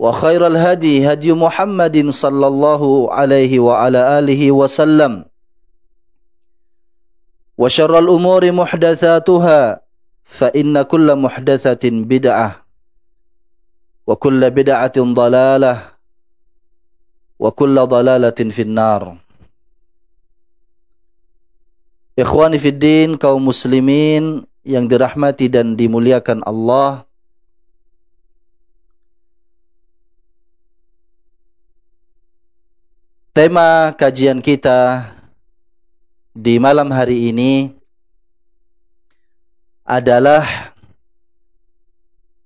وخير الهدي هدي محمد صلى الله عليه وعلى آله وسلم. وشر الأمور محدثاتها فإن كل محدثة بدعة وكل بدعة ضلالة وكل ضلالة في النار. Ikhwani Fiddin, kaum muslimin yang dirahmati dan dimuliakan Allah Tema kajian kita di malam hari ini adalah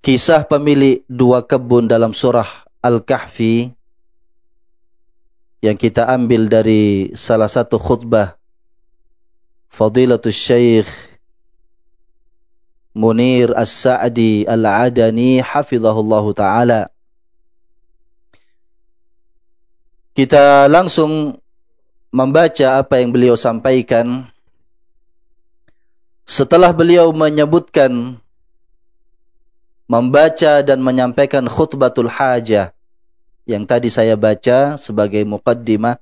kisah pemilik dua kebun dalam surah Al-Kahfi yang kita ambil dari salah satu khutbah Fadilatul Syekh Munir As-Sa'di Al-Adani hafizahullahu taala Kita langsung membaca apa yang beliau sampaikan. Setelah beliau menyebutkan membaca dan menyampaikan khutbatul hajah yang tadi saya baca sebagai muqaddimah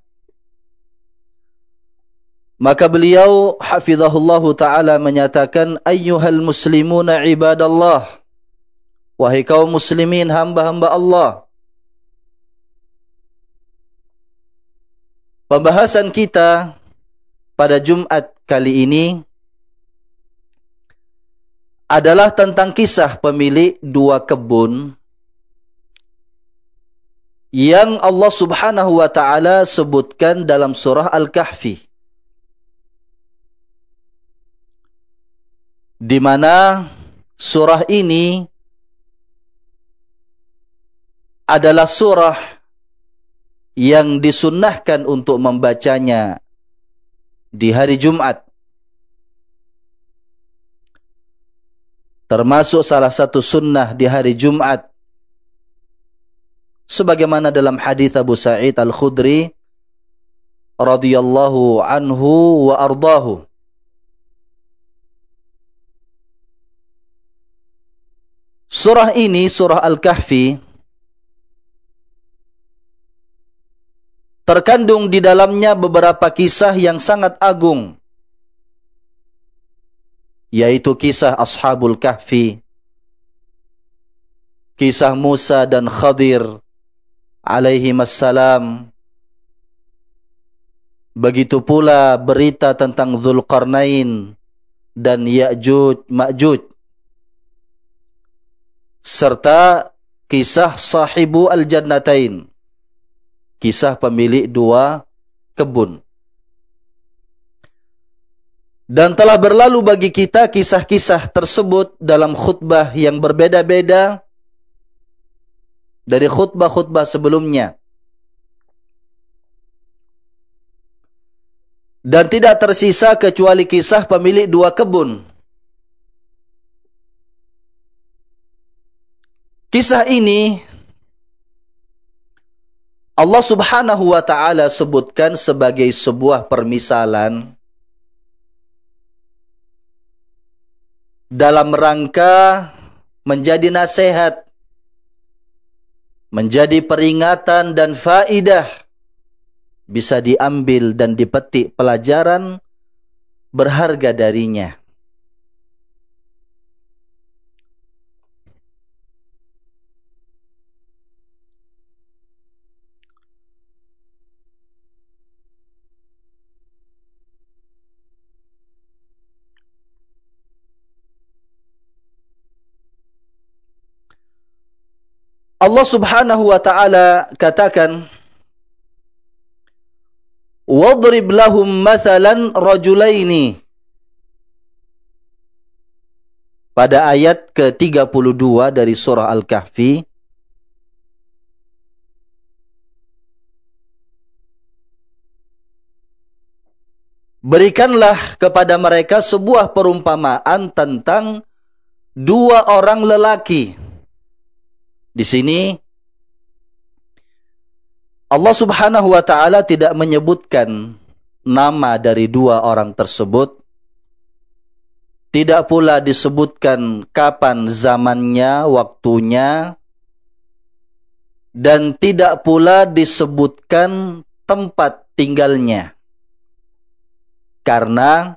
maka beliau hafizahullahu taala menyatakan ayyuhal muslimuna ibadallah. Wahai kaum muslimin hamba-hamba Allah Pembahasan kita pada Jumat kali ini adalah tentang kisah pemilik dua kebun yang Allah Subhanahu wa taala sebutkan dalam surah Al-Kahfi. Di mana surah ini adalah surah yang disunnahkan untuk membacanya di hari Jumat. Termasuk salah satu sunnah di hari Jumat. Sebagaimana dalam hadis Abu Sa'id Al-Khudri radhiyallahu anhu wa ardahu. Surah ini, surah Al-Kahfi, terkandung di dalamnya beberapa kisah yang sangat agung yaitu kisah Ashabul Kahfi kisah Musa dan Khadir alaihi assalam begitu pula berita tentang Zulkarnain dan Ya'juj Ma'juj serta kisah sahibu al-jannatain kisah pemilik dua kebun. Dan telah berlalu bagi kita kisah-kisah tersebut dalam khutbah yang berbeda-beda dari khutbah-khutbah sebelumnya. Dan tidak tersisa kecuali kisah pemilik dua kebun. Kisah ini Allah subhanahu wa ta'ala sebutkan sebagai sebuah permisalan dalam rangka menjadi nasihat, menjadi peringatan dan faidah bisa diambil dan dipetik pelajaran berharga darinya. Allah Subhanahu wa taala katakan Wadrib lahum mathalan rajulaini Pada ayat ke-32 dari surah Al-Kahfi Berikanlah kepada mereka sebuah perumpamaan tentang dua orang lelaki. Di sini Allah subhanahu wa ta'ala tidak menyebutkan nama dari dua orang tersebut. Tidak pula disebutkan kapan zamannya, waktunya. Dan tidak pula disebutkan tempat tinggalnya. Karena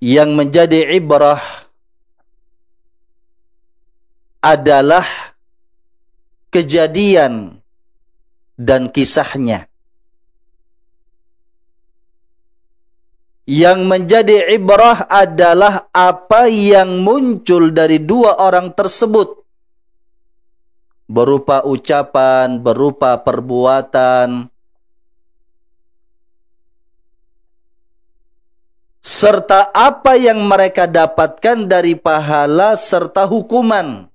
yang menjadi ibrah adalah kejadian dan kisahnya. Yang menjadi ibrah adalah apa yang muncul dari dua orang tersebut. Berupa ucapan, berupa perbuatan. Serta apa yang mereka dapatkan dari pahala serta hukuman.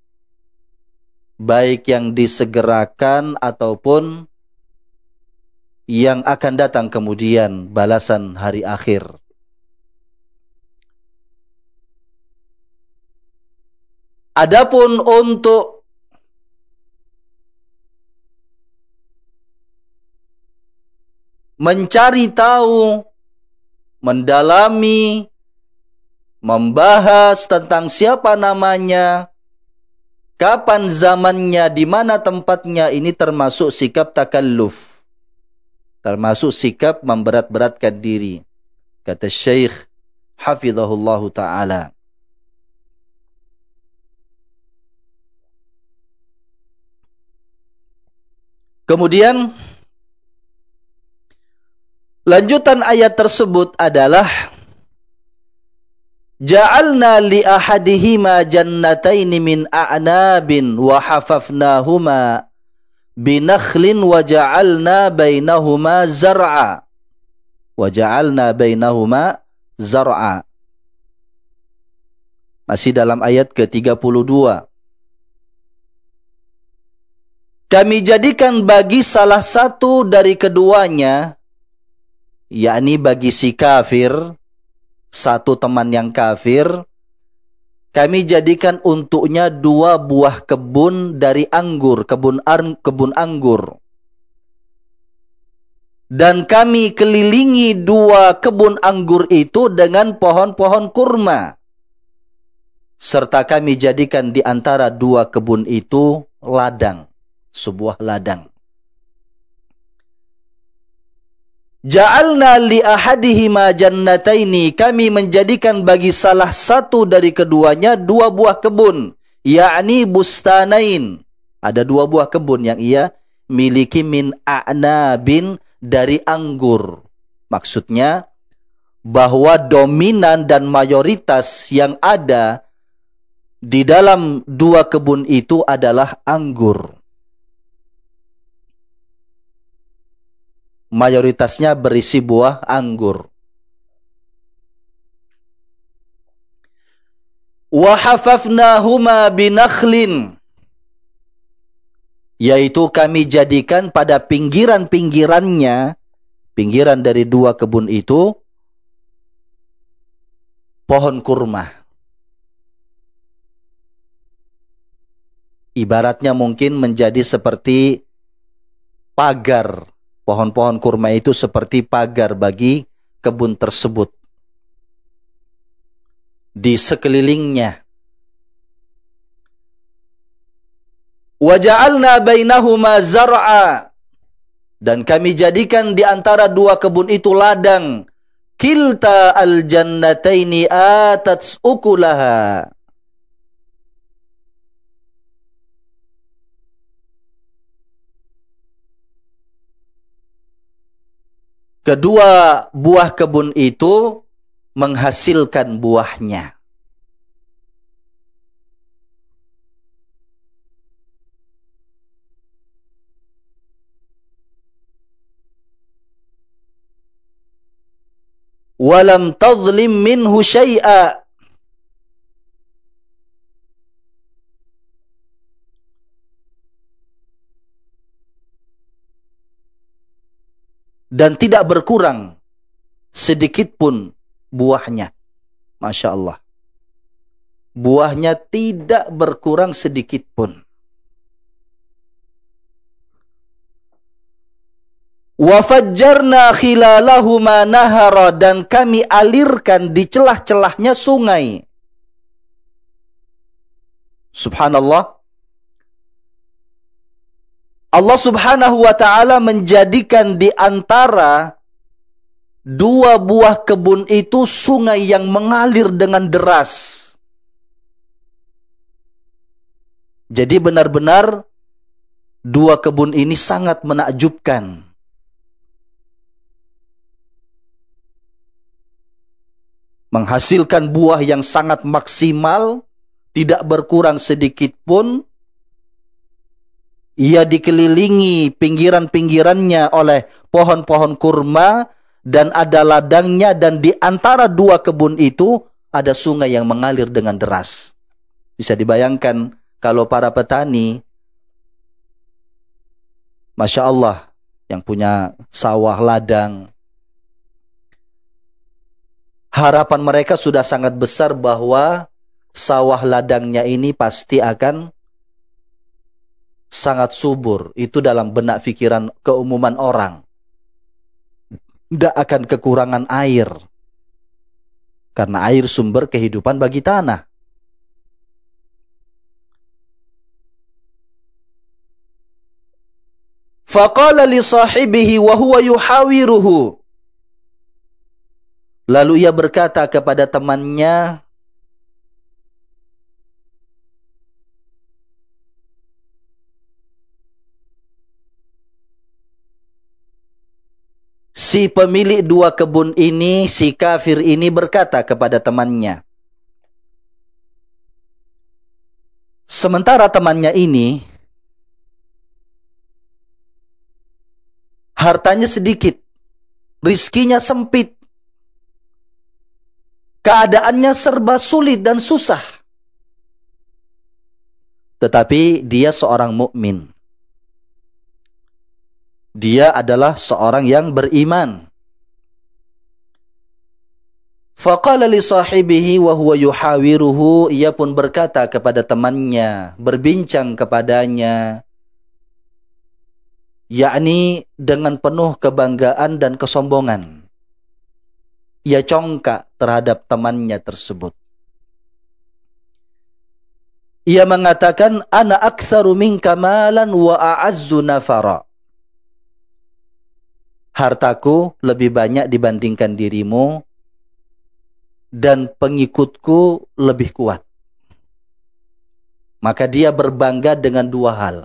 Baik yang disegerakan ataupun yang akan datang kemudian balasan hari akhir. Adapun untuk mencari tahu, mendalami, membahas tentang siapa namanya, kapan zamannya, di mana tempatnya, ini termasuk sikap takalluf. Termasuk sikap memberat-beratkan diri kata Syekh hafizahullah taala. Kemudian lanjutan ayat tersebut adalah Ja'alna li ahadihima jannataini min a'nabin wa hafafnahuma binakhlin wa ja'alna bainahuma zar'a. Wa ja'alna bainahuma zar'a. Masih dalam ayat ke-32. Kami jadikan bagi salah satu dari keduanya yakni bagi si kafir satu teman yang kafir kami jadikan untuknya dua buah kebun dari anggur, kebun, ar, kebun anggur. Dan kami kelilingi dua kebun anggur itu dengan pohon-pohon kurma. Serta kami jadikan di antara dua kebun itu ladang, sebuah ladang. Ja'alna li ahadihima jannataini kami menjadikan bagi salah satu dari keduanya dua buah kebun yakni bustanain. Ada dua buah kebun yang ia miliki min a'nabin dari anggur. Maksudnya bahwa dominan dan mayoritas yang ada di dalam dua kebun itu adalah anggur mayoritasnya berisi buah anggur. Wahafafnahuma binakhlin yaitu kami jadikan pada pinggiran-pinggirannya pinggiran dari dua kebun itu pohon kurma. Ibaratnya mungkin menjadi seperti pagar Pohon-pohon kurma itu seperti pagar bagi kebun tersebut. Di sekelilingnya. Waja'alna bainahuma zar'a. Dan kami jadikan di antara dua kebun itu ladang. Kilta al-jannataini atat ukulaha. Kedua buah kebun itu menghasilkan buahnya. Walam tadlim minhu syai'a dan tidak berkurang sedikit pun buahnya. Masya Allah. Buahnya tidak berkurang sedikit pun. Wafajjarna khilalahuma nahara dan kami alirkan di celah-celahnya sungai. Subhanallah. Allah subhanahu wa ta'ala menjadikan di antara dua buah kebun itu sungai yang mengalir dengan deras. Jadi benar-benar dua kebun ini sangat menakjubkan. Menghasilkan buah yang sangat maksimal, tidak berkurang sedikit pun, ia dikelilingi pinggiran-pinggirannya oleh pohon-pohon kurma dan ada ladangnya dan di antara dua kebun itu ada sungai yang mengalir dengan deras. Bisa dibayangkan kalau para petani Masya Allah yang punya sawah ladang harapan mereka sudah sangat besar bahwa sawah ladangnya ini pasti akan sangat subur. Itu dalam benak pikiran keumuman orang. Tidak akan kekurangan air. Karena air sumber kehidupan bagi tanah. Faqala li sahibihi wa huwa yuhawiruhu. Lalu ia berkata kepada temannya Si pemilik dua kebun ini, si kafir ini berkata kepada temannya. Sementara temannya ini, hartanya sedikit, rizkinya sempit, keadaannya serba sulit dan susah. Tetapi dia seorang mukmin dia adalah seorang yang beriman. Faqala li sahibihi wa huwa yuhawiruhu. Ia pun berkata kepada temannya berbincang kepadanya yakni dengan penuh kebanggaan dan kesombongan. Ia congkak terhadap temannya tersebut. Ia mengatakan ana aktsaru minka malan wa a'azzu nafara hartaku lebih banyak dibandingkan dirimu dan pengikutku lebih kuat. Maka dia berbangga dengan dua hal.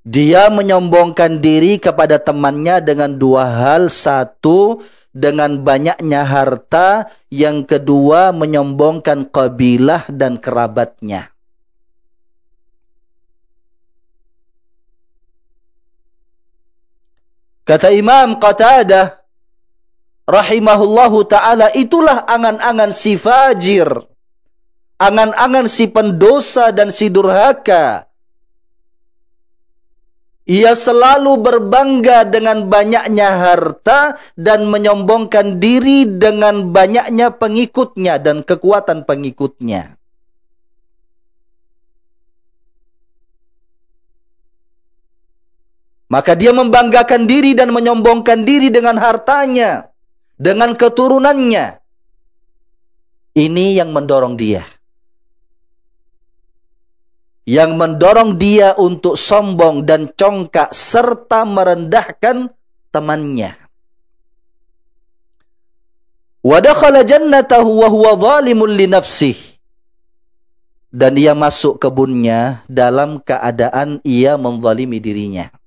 Dia menyombongkan diri kepada temannya dengan dua hal. Satu, dengan banyaknya harta. Yang kedua, menyombongkan kabilah dan kerabatnya. Kata Imam Qatadah, rahimahullahu taala itulah angan-angan si fajir. Angan-angan si pendosa dan si durhaka. Ia selalu berbangga dengan banyaknya harta dan menyombongkan diri dengan banyaknya pengikutnya dan kekuatan pengikutnya. Maka dia membanggakan diri dan menyombongkan diri dengan hartanya, dengan keturunannya. Ini yang mendorong dia. Yang mendorong dia untuk sombong dan congkak serta merendahkan temannya. Wadakhala jannatahu wa huwa zalimun li nafsih. Dan ia masuk kebunnya dalam keadaan ia menzalimi dirinya.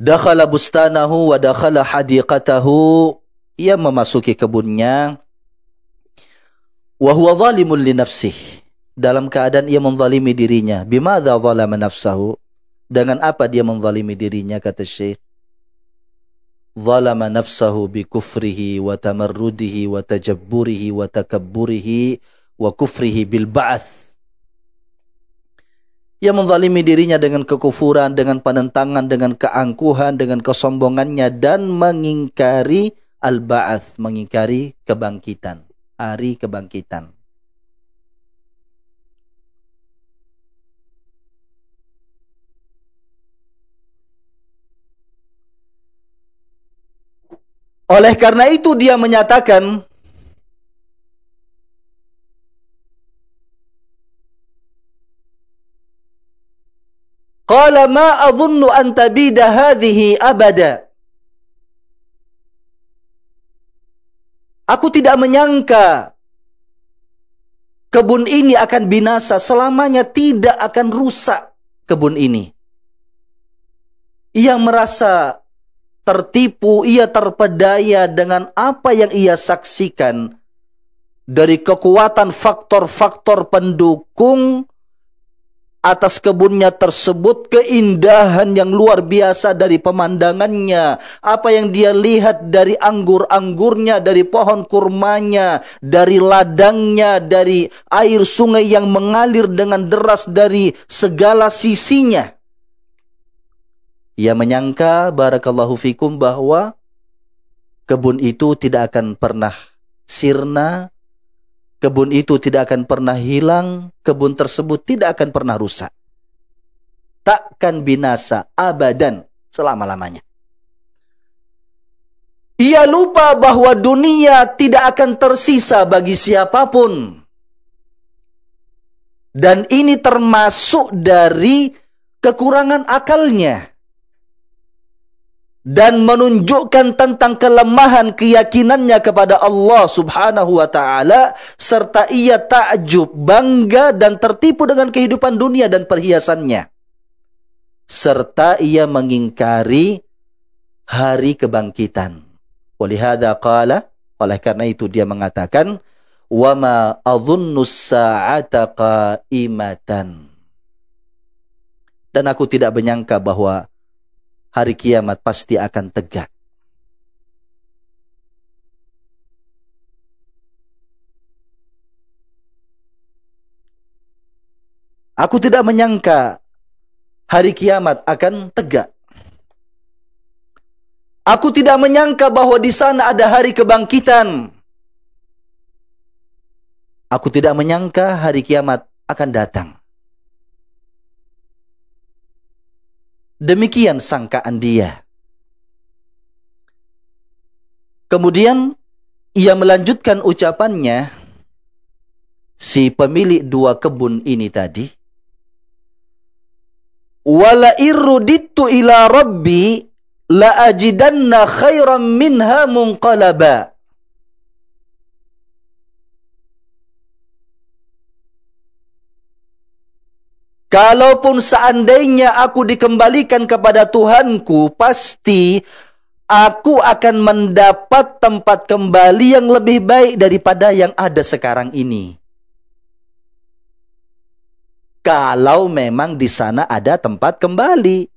Dakhala bustanahu wa dakhala hadiqatahu. Ia memasuki kebunnya. Wa huwa zalimun li nafsihi dalam keadaan ia menzalimi dirinya. Bimadza zalama nafsahu. Dengan apa dia menzalimi dirinya kata Syekh? Zalama nafsahu bi kufrihi wa tamarrudihi wa tajabburihi wa takabburihi wa kufrihi bil ba'ats ia menzalimi dirinya dengan kekufuran, dengan penentangan, dengan keangkuhan, dengan kesombongannya dan mengingkari al-ba'ats, mengingkari kebangkitan, hari kebangkitan. Oleh karena itu dia menyatakan Qala ma adhunnu an tabida hadhihi abada. Aku tidak menyangka kebun ini akan binasa selamanya tidak akan rusak kebun ini. Ia merasa tertipu, ia terpedaya dengan apa yang ia saksikan dari kekuatan faktor-faktor pendukung atas kebunnya tersebut keindahan yang luar biasa dari pemandangannya. Apa yang dia lihat dari anggur-anggurnya dari pohon kurmanya dari ladangnya dari air sungai yang mengalir dengan deras dari segala sisinya. Ia menyangka barakallahu fikum bahwa kebun itu tidak akan pernah sirna kebun itu tidak akan pernah hilang, kebun tersebut tidak akan pernah rusak. Takkan binasa abadan selama-lamanya. Ia lupa bahwa dunia tidak akan tersisa bagi siapa pun. Dan ini termasuk dari kekurangan akalnya dan menunjukkan tentang kelemahan keyakinannya kepada Allah Subhanahu wa taala serta ia takjub, bangga dan tertipu dengan kehidupan dunia dan perhiasannya. Serta ia mengingkari hari kebangkitan. Walihada qala, oleh karena itu dia mengatakan, "Wa ma adhunnu sa'ata qa'imatan." Dan aku tidak menyangka bahwa hari kiamat pasti akan tegak. Aku tidak menyangka hari kiamat akan tegak. Aku tidak menyangka bahwa di sana ada hari kebangkitan. Aku tidak menyangka hari kiamat akan datang. Demikian sangkaan dia. Kemudian ia melanjutkan ucapannya si pemilik dua kebun ini tadi. Wala irruditu ila rabbi la ajidanna khairan minha munqalaba. Kalaupun seandainya aku dikembalikan kepada Tuhanku, pasti aku akan mendapat tempat kembali yang lebih baik daripada yang ada sekarang ini. Kalau memang di sana ada tempat kembali.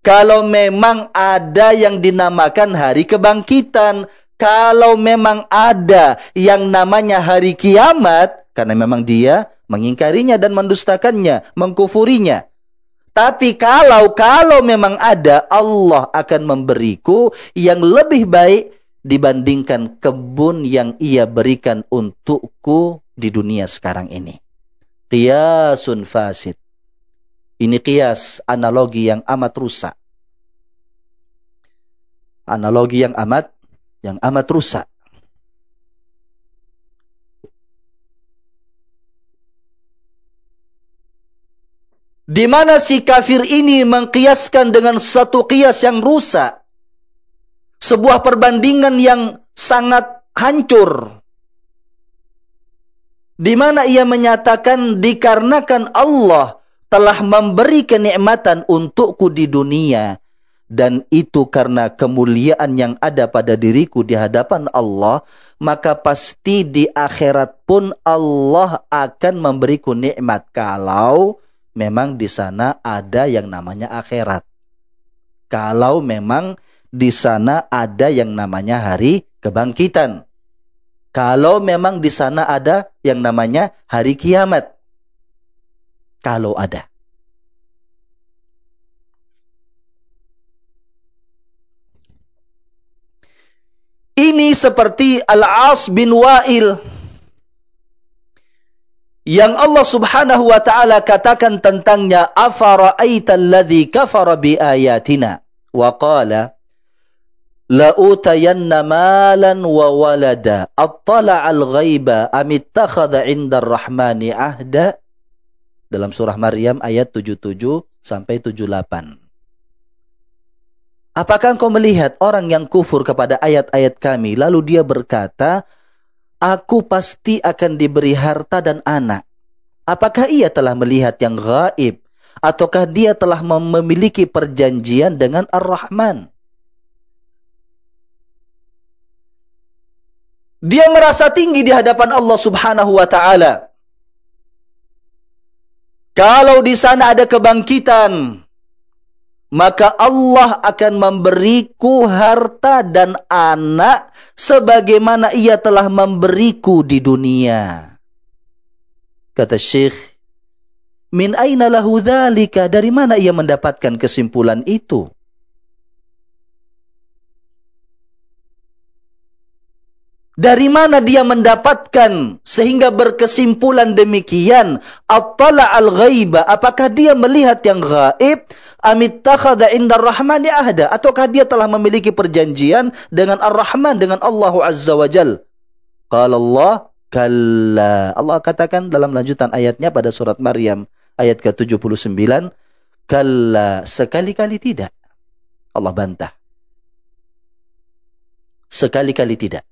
Kalau memang ada yang dinamakan hari kebangkitan, kalau memang ada yang namanya hari kiamat, karena memang dia mengingkarinya dan mendustakannya, mengkufurinya. Tapi kalau kalau memang ada, Allah akan memberiku yang lebih baik dibandingkan kebun yang ia berikan untukku di dunia sekarang ini. Qiyasun fasid. Ini kias, analogi yang amat rusak. Analogi yang amat yang amat rusak. Di mana si kafir ini mengkiaskan dengan satu kias yang rusak. Sebuah perbandingan yang sangat hancur. Di mana ia menyatakan dikarenakan Allah telah memberi kenikmatan untukku di dunia dan itu karena kemuliaan yang ada pada diriku di hadapan Allah, maka pasti di akhirat pun Allah akan memberiku nikmat kalau memang di sana ada yang namanya akhirat. Kalau memang di sana ada yang namanya hari kebangkitan. Kalau memang di sana ada yang namanya hari kiamat. Kalau ada. Ini seperti Al-As bin Wa'il yang Allah Subhanahu wa taala katakan tentangnya afara'aita alladhi kafara bi ayatina wa qala la utayanna malan wa walada. Attala al-ghaiba am ittakhadha 'inda ar-rahmani ahda? Dalam surah Maryam ayat 77 sampai 78 Apakah engkau melihat orang yang kufur kepada ayat-ayat kami, lalu dia berkata, Aku pasti akan diberi harta dan anak. Apakah ia telah melihat yang gaib? Ataukah dia telah memiliki perjanjian dengan Ar-Rahman? Dia merasa tinggi di hadapan Allah subhanahu wa ta'ala. Kalau di sana ada kebangkitan, maka Allah akan memberiku harta dan anak sebagaimana ia telah memberiku di dunia. Kata Syekh, Min aina lahu dhalika? Dari mana ia mendapatkan kesimpulan itu? Dari mana dia mendapatkan sehingga berkesimpulan demikian? Attala al-ghaiba. Apakah dia melihat yang gaib? Amit inda rahmani ahda. Ataukah dia telah memiliki perjanjian dengan ar-Rahman, dengan Allah Azza wa Jal? Qala Allah, kalla. Allah katakan dalam lanjutan ayatnya pada surat Maryam ayat ke-79. Kalla, sekali-kali tidak. Allah bantah. Sekali-kali tidak.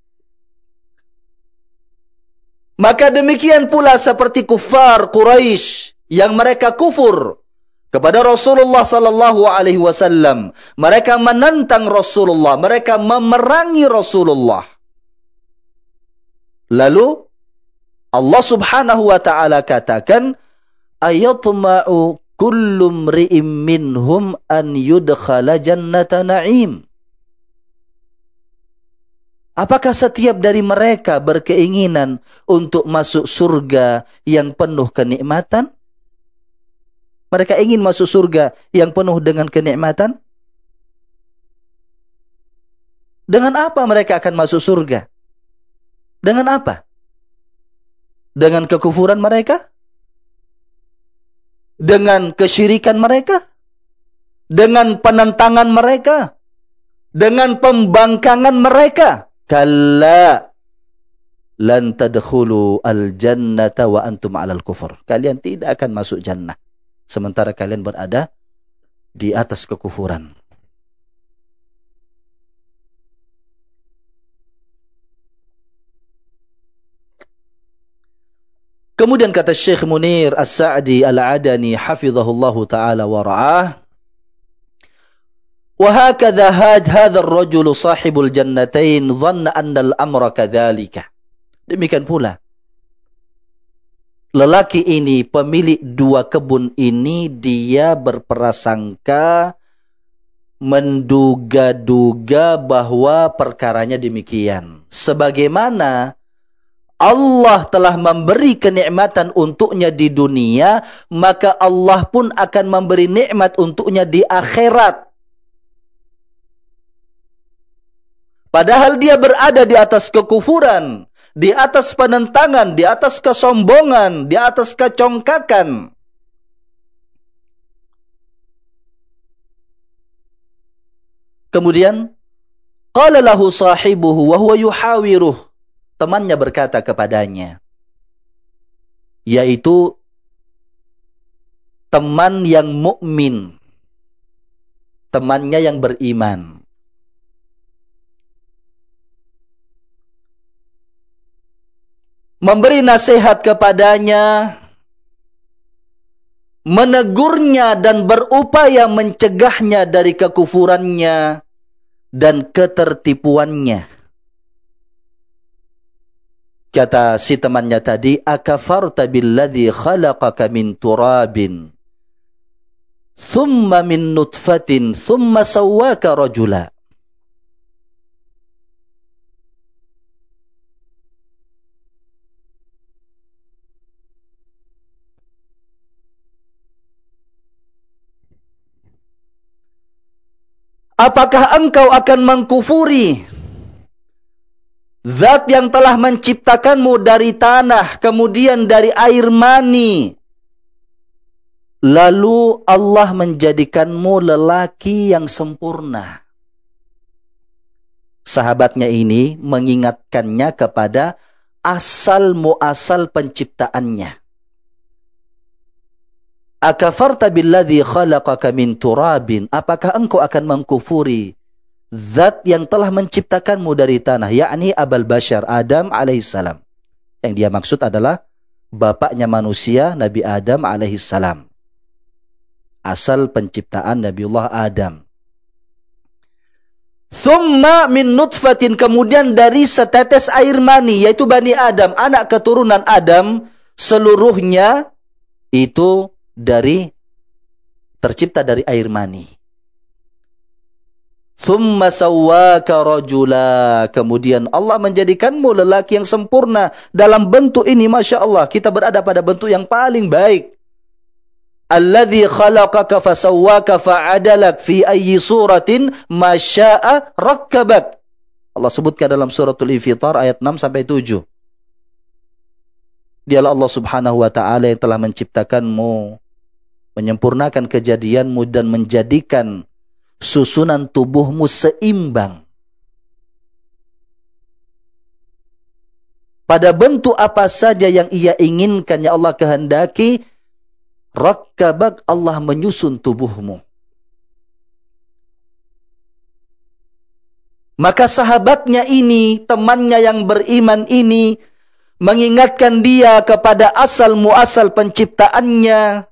Maka demikian pula seperti kufar Quraisy yang mereka kufur kepada Rasulullah sallallahu alaihi wasallam. Mereka menentang Rasulullah, mereka memerangi Rasulullah. Lalu Allah Subhanahu wa taala katakan ayatma'u kullu mri'im minhum an yudkhala jannata na'im. Apakah setiap dari mereka berkeinginan untuk masuk surga yang penuh kenikmatan? Mereka ingin masuk surga yang penuh dengan kenikmatan? Dengan apa mereka akan masuk surga? Dengan apa? Dengan kekufuran mereka? Dengan kesyirikan mereka? Dengan penentangan mereka? Dengan pembangkangan mereka? Kalla lan tadkhulu al-jannata wa antum 'alal kufur. Kalian tidak akan masuk jannah sementara kalian berada di atas kekufuran. Kemudian kata Syekh Munir As-Sa'di Al-Adani hafizahullahu taala wa ra'ah وهكذا هاد هذا الرجل صاحب الجنتين ظن أن الأمر كذلك demikian pula lelaki ini pemilik dua kebun ini dia berprasangka menduga-duga bahwa perkaranya demikian. Sebagaimana Allah telah memberi kenikmatan untuknya di dunia, maka Allah pun akan memberi nikmat untuknya di akhirat. Padahal dia berada di atas kekufuran, di atas penentangan, di atas kesombongan, di atas kecongkakan. Kemudian qala lahu sahibuhu wa huwa yuhawiruh. Temannya berkata kepadanya yaitu teman yang mukmin. Temannya yang beriman. Memberi nasihat kepadanya menegurnya dan berupaya mencegahnya dari kekufurannya dan ketertipuannya. Kata si temannya tadi, Akafarta billadhi khalaqaka min turabin, thumma min nutfatin, thumma sawwaka rajula. Apakah engkau akan mengkufuri Zat yang telah menciptakanmu dari tanah, kemudian dari air mani. Lalu Allah menjadikanmu lelaki yang sempurna. Sahabatnya ini mengingatkannya kepada asal muasal penciptaannya. Akafarta billadhi khalaqaka min turabin. Apakah engkau akan mengkufuri zat yang telah menciptakanmu dari tanah, yakni Abal Bashar, Adam alaihissalam. Yang dia maksud adalah bapaknya manusia, Nabi Adam alaihissalam. Asal penciptaan Nabiullah Adam. Thumma min nutfatin, kemudian dari setetes air mani, yaitu Bani Adam, anak keturunan Adam, seluruhnya itu dari tercipta dari air mani. Thumma sawwaka rajula. Kemudian Allah menjadikanmu lelaki yang sempurna dalam bentuk ini Masya Allah. Kita berada pada bentuk yang paling baik. Alladhi khalaqaka fasawwaka fa'adalak fi ayyi suratin masya'a rakkabak. Allah sebutkan dalam suratul Infitar ayat 6 sampai 7. Dialah Allah Subhanahu wa taala yang telah menciptakanmu menyempurnakan kejadianmu dan menjadikan susunan tubuhmu seimbang. Pada bentuk apa saja yang ia inginkan, ya Allah kehendaki, rakkabak Allah menyusun tubuhmu. Maka sahabatnya ini, temannya yang beriman ini, mengingatkan dia kepada asal muasal penciptaannya,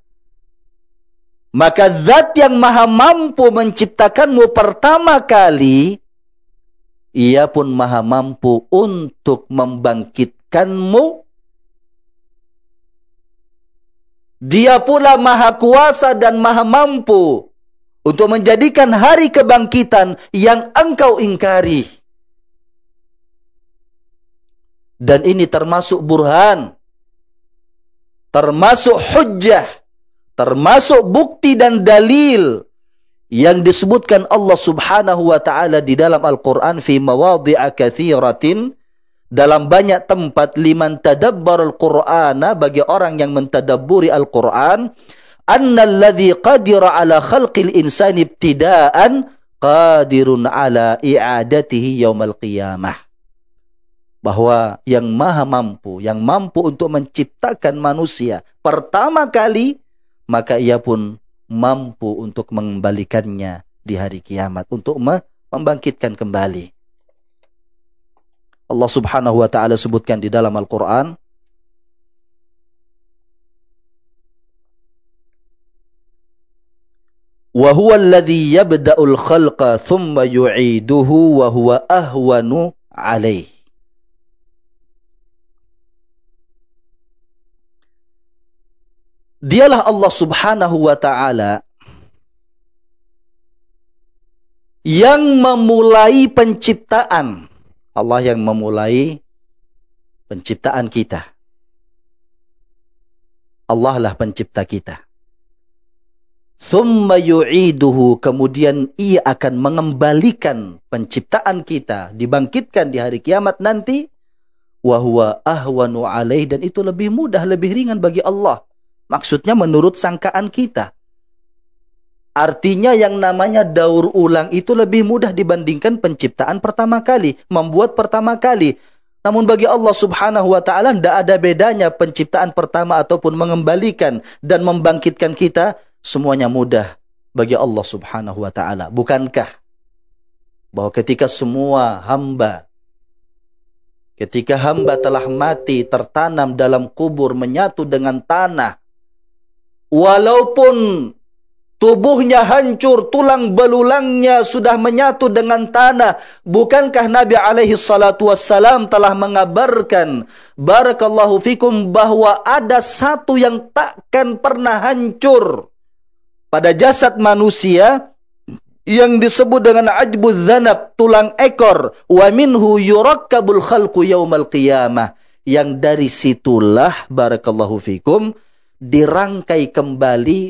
maka zat yang maha mampu menciptakanmu pertama kali, ia pun maha mampu untuk membangkitkanmu. Dia pula maha kuasa dan maha mampu untuk menjadikan hari kebangkitan yang engkau ingkari. Dan ini termasuk burhan, termasuk hujjah termasuk bukti dan dalil yang disebutkan Allah Subhanahu wa taala di dalam Al-Qur'an fi mawadhi'a katsiratin dalam banyak tempat liman tadabbarul qur'ana bagi orang yang mentadabburi Al-Qur'an annalladzi qadira ala khalqil insani ibtida'an qadirun ala i'adatihi yaumal qiyamah. Bahwa yang maha mampu yang mampu untuk menciptakan manusia pertama kali maka ia pun mampu untuk mengembalikannya di hari kiamat untuk membangkitkan kembali. Allah Subhanahu wa taala sebutkan di dalam Al-Qur'an wa huwa alladhi yabda'ul khalqa thumma yu'iduhu wa huwa ahwanu 'alayhi Dialah Allah Subhanahu wa taala yang memulai penciptaan. Allah yang memulai penciptaan kita. Allah lah pencipta kita. Thumma yu'iduhu. Kemudian ia akan mengembalikan penciptaan kita. Dibangkitkan di hari kiamat nanti. Wahuwa ahwanu alaih. Dan itu lebih mudah, lebih ringan bagi Allah. Maksudnya menurut sangkaan kita. Artinya yang namanya daur ulang itu lebih mudah dibandingkan penciptaan pertama kali. Membuat pertama kali. Namun bagi Allah subhanahu wa ta'ala tidak ada bedanya penciptaan pertama ataupun mengembalikan dan membangkitkan kita. Semuanya mudah bagi Allah subhanahu wa ta'ala. Bukankah bahwa ketika semua hamba ketika hamba telah mati tertanam dalam kubur menyatu dengan tanah walaupun Tubuhnya hancur, tulang belulangnya sudah menyatu dengan tanah. Bukankah Nabi alaihi salatu wassalam telah mengabarkan barakallahu fikum bahwa ada satu yang takkan pernah hancur pada jasad manusia yang disebut dengan ajbuz zanab, tulang ekor, wa minhu yurakkabul khalqu yaumal qiyamah. Yang dari situlah barakallahu fikum dirangkai kembali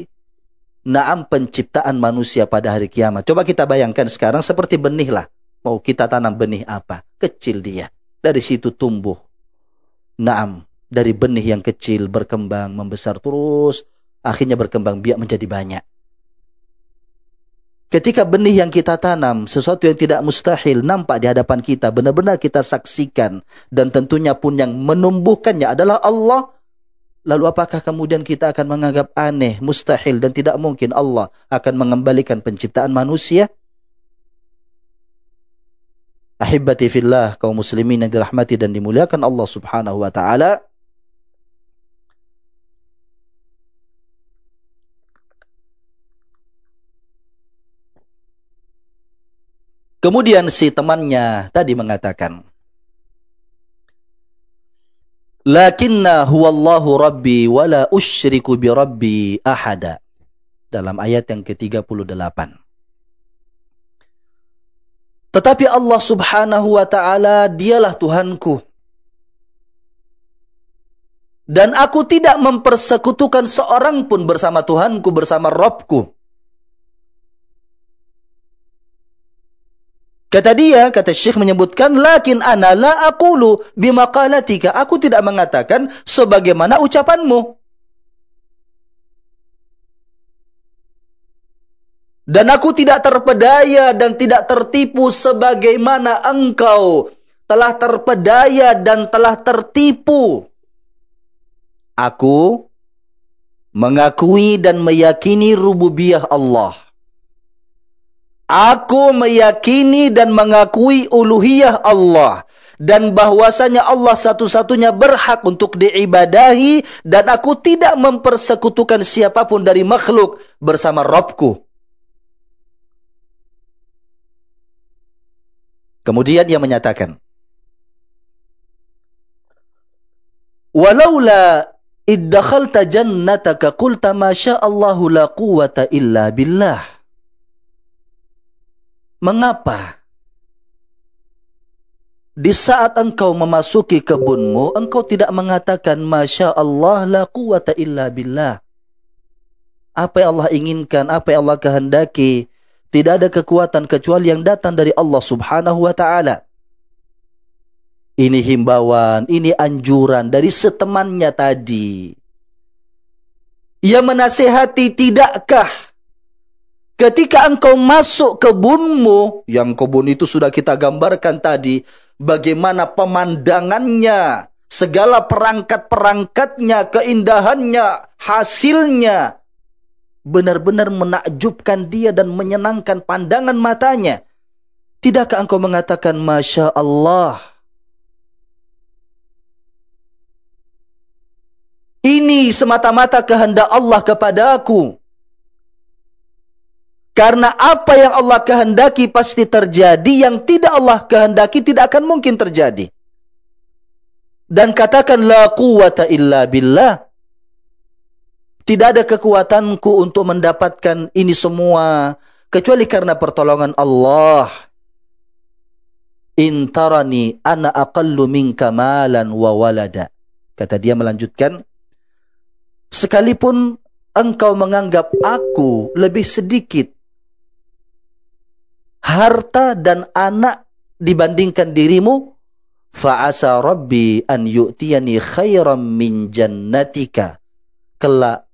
naam penciptaan manusia pada hari kiamat. Coba kita bayangkan sekarang seperti benih lah. Mau kita tanam benih apa? Kecil dia. Dari situ tumbuh. Naam. Dari benih yang kecil berkembang, membesar terus. Akhirnya berkembang biak menjadi banyak. Ketika benih yang kita tanam, sesuatu yang tidak mustahil nampak di hadapan kita, benar-benar kita saksikan. Dan tentunya pun yang menumbuhkannya adalah Allah Lalu apakah kemudian kita akan menganggap aneh, mustahil dan tidak mungkin Allah akan mengembalikan penciptaan manusia? Ahibbati fillah kaum muslimin yang dirahmati dan dimuliakan Allah Subhanahu wa taala. Kemudian si temannya tadi mengatakan, Lakinna huwallahu rabbi wala usyriku bi rabbi ahada. Dalam ayat yang ke-38. Tetapi Allah subhanahu wa ta'ala dialah Tuhanku. Dan aku tidak mempersekutukan seorang pun bersama Tuhanku, bersama Robku. Kata dia, kata Syekh menyebutkan, Lakin ana la aqulu bimaqalatika. Aku tidak mengatakan sebagaimana ucapanmu. Dan aku tidak terpedaya dan tidak tertipu sebagaimana engkau telah terpedaya dan telah tertipu. Aku mengakui dan meyakini rububiyah Allah. Aku meyakini dan mengakui uluhiyah Allah dan bahwasanya Allah satu-satunya berhak untuk diibadahi dan aku tidak mempersekutukan siapa pun dari makhluk bersama Robku. Kemudian ia menyatakan, Walaula iddakhalta jannataka qulta ma Allahu la quwata illa billah. Mengapa? Di saat engkau memasuki kebunmu, engkau tidak mengatakan Masya Allah la quwata illa billah. Apa yang Allah inginkan, apa yang Allah kehendaki, tidak ada kekuatan kecuali yang datang dari Allah subhanahu wa ta'ala. Ini himbauan, ini anjuran dari setemannya tadi. Ia menasehati, tidakkah Ketika engkau masuk kebunmu, yang kebun itu sudah kita gambarkan tadi, bagaimana pemandangannya, segala perangkat-perangkatnya, keindahannya, hasilnya, benar-benar menakjubkan dia dan menyenangkan pandangan matanya. Tidakkah engkau mengatakan, Masya Allah, ini semata-mata kehendak Allah kepada aku. Karena apa yang Allah kehendaki pasti terjadi, yang tidak Allah kehendaki tidak akan mungkin terjadi. Dan katakan la quwata illa billah. Tidak ada kekuatanku untuk mendapatkan ini semua kecuali karena pertolongan Allah. Intarani ana aqallu minka malan wa walada. Kata dia melanjutkan, sekalipun engkau menganggap aku lebih sedikit harta dan anak dibandingkan dirimu, fa'asa rabbi an yu'tiyani khairan min jannatika. Kelak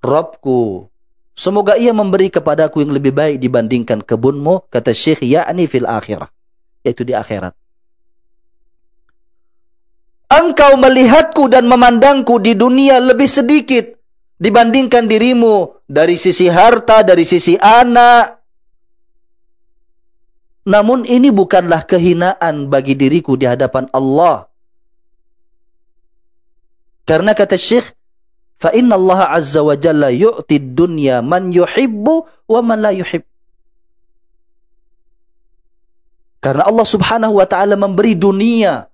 Robku, semoga ia memberi kepadaku yang lebih baik dibandingkan kebunmu, kata Syekh, yakni fil akhirah. Yaitu di akhirat. Engkau melihatku dan memandangku di dunia lebih sedikit dibandingkan dirimu dari sisi harta, dari sisi anak. Namun ini bukanlah kehinaan bagi diriku di hadapan Allah. Karena kata Syekh, Fa inna Allah azza wa jalla yu'ti dunya man yuhibbu wa man la yuhib. Karena Allah subhanahu wa ta'ala memberi dunia.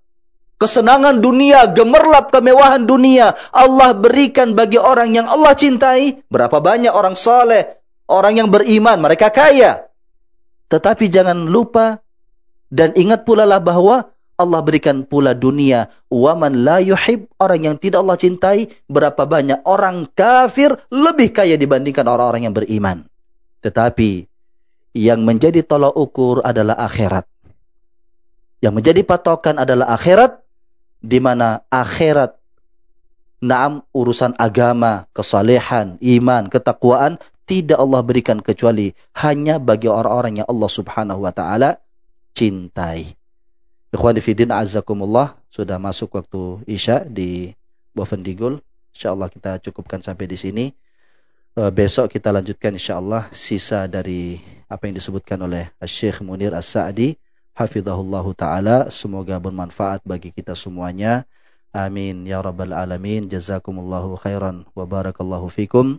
Kesenangan dunia, gemerlap kemewahan dunia. Allah berikan bagi orang yang Allah cintai. Berapa banyak orang soleh, orang yang beriman, mereka kaya. Tetapi jangan lupa dan ingat pula lah bahwa Allah berikan pula dunia. Waman la yuhib, orang yang tidak Allah cintai, berapa banyak orang kafir lebih kaya dibandingkan orang-orang yang beriman. Tetapi yang menjadi tolak ukur adalah akhirat. Yang menjadi patokan adalah akhirat, di mana akhirat, naam urusan agama, kesalehan, iman, ketakwaan, tidak Allah berikan kecuali hanya bagi orang-orang yang Allah subhanahu wa ta'ala cintai. Ikhwan Fidin Azakumullah sudah masuk waktu Isya di Bovendigul. InsyaAllah kita cukupkan sampai di sini. Uh, besok kita lanjutkan insyaAllah sisa dari apa yang disebutkan oleh Syekh Munir As-Sa'di. Hafizahullah Ta'ala. Semoga bermanfaat bagi kita semuanya. Amin. Ya Rabbal Alamin. Jazakumullahu khairan. Wa barakallahu fikum.